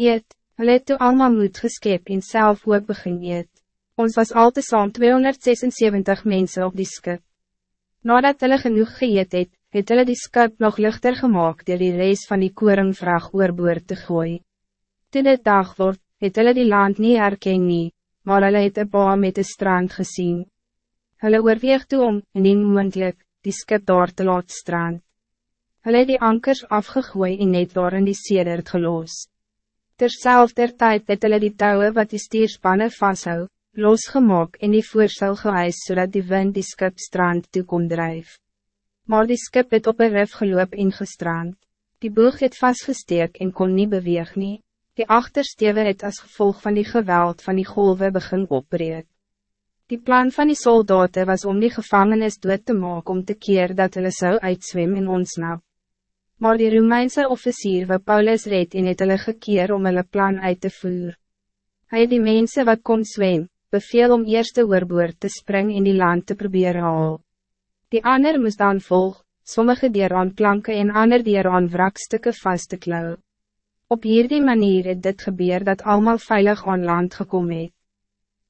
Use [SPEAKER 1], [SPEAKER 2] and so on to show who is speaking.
[SPEAKER 1] Eet, hulle het toe allemaal moed geskep en self ook begin eet. Ons was al te saam 276 mensen op die skip. Nadat hulle genoeg geëet het, het hulle die skip nog lichter gemaakt door die reis van die koringvraag oorboord te gooi. Toen het dag wordt, het hulle die land niet herken nie, maar hulle het een baan met de strand gezien. Hulle oorweeg toe om, indien moendlik, die skip daar te laat strand. Hulle het die ankers afgegooi en net daar in die sedert geloos. Terzelfde tijd het hulle die touwe wat die stierspanne vasthou, losgemaak en die voorstel gehuis zodat die wind die skip strand toe kon drijf. Maar die skip het op een rif geloop en gestrand. Die boeg het vastgesteek en kon niet beweeg nie. Die achterstewe het als gevolg van die geweld van die golven begin opbreek. Die plan van die soldaten was om die gevangenis dood te maken om te keer dat hulle zou uitzwem in ontsnap. Maar die Romeinse officier wat Paulus red en het hulle gekeer om hulle plan uit te voeren. Hij die mensen wat kon zwem, beveel om eerst de oorboord te springen in die land te proberen haal. Die ander moest dan volg, sommige dier aan planken en ander dier aan wrakstukken vast te klauw. Op hierdie manier het dit gebeur dat allemaal veilig aan land gekomen het.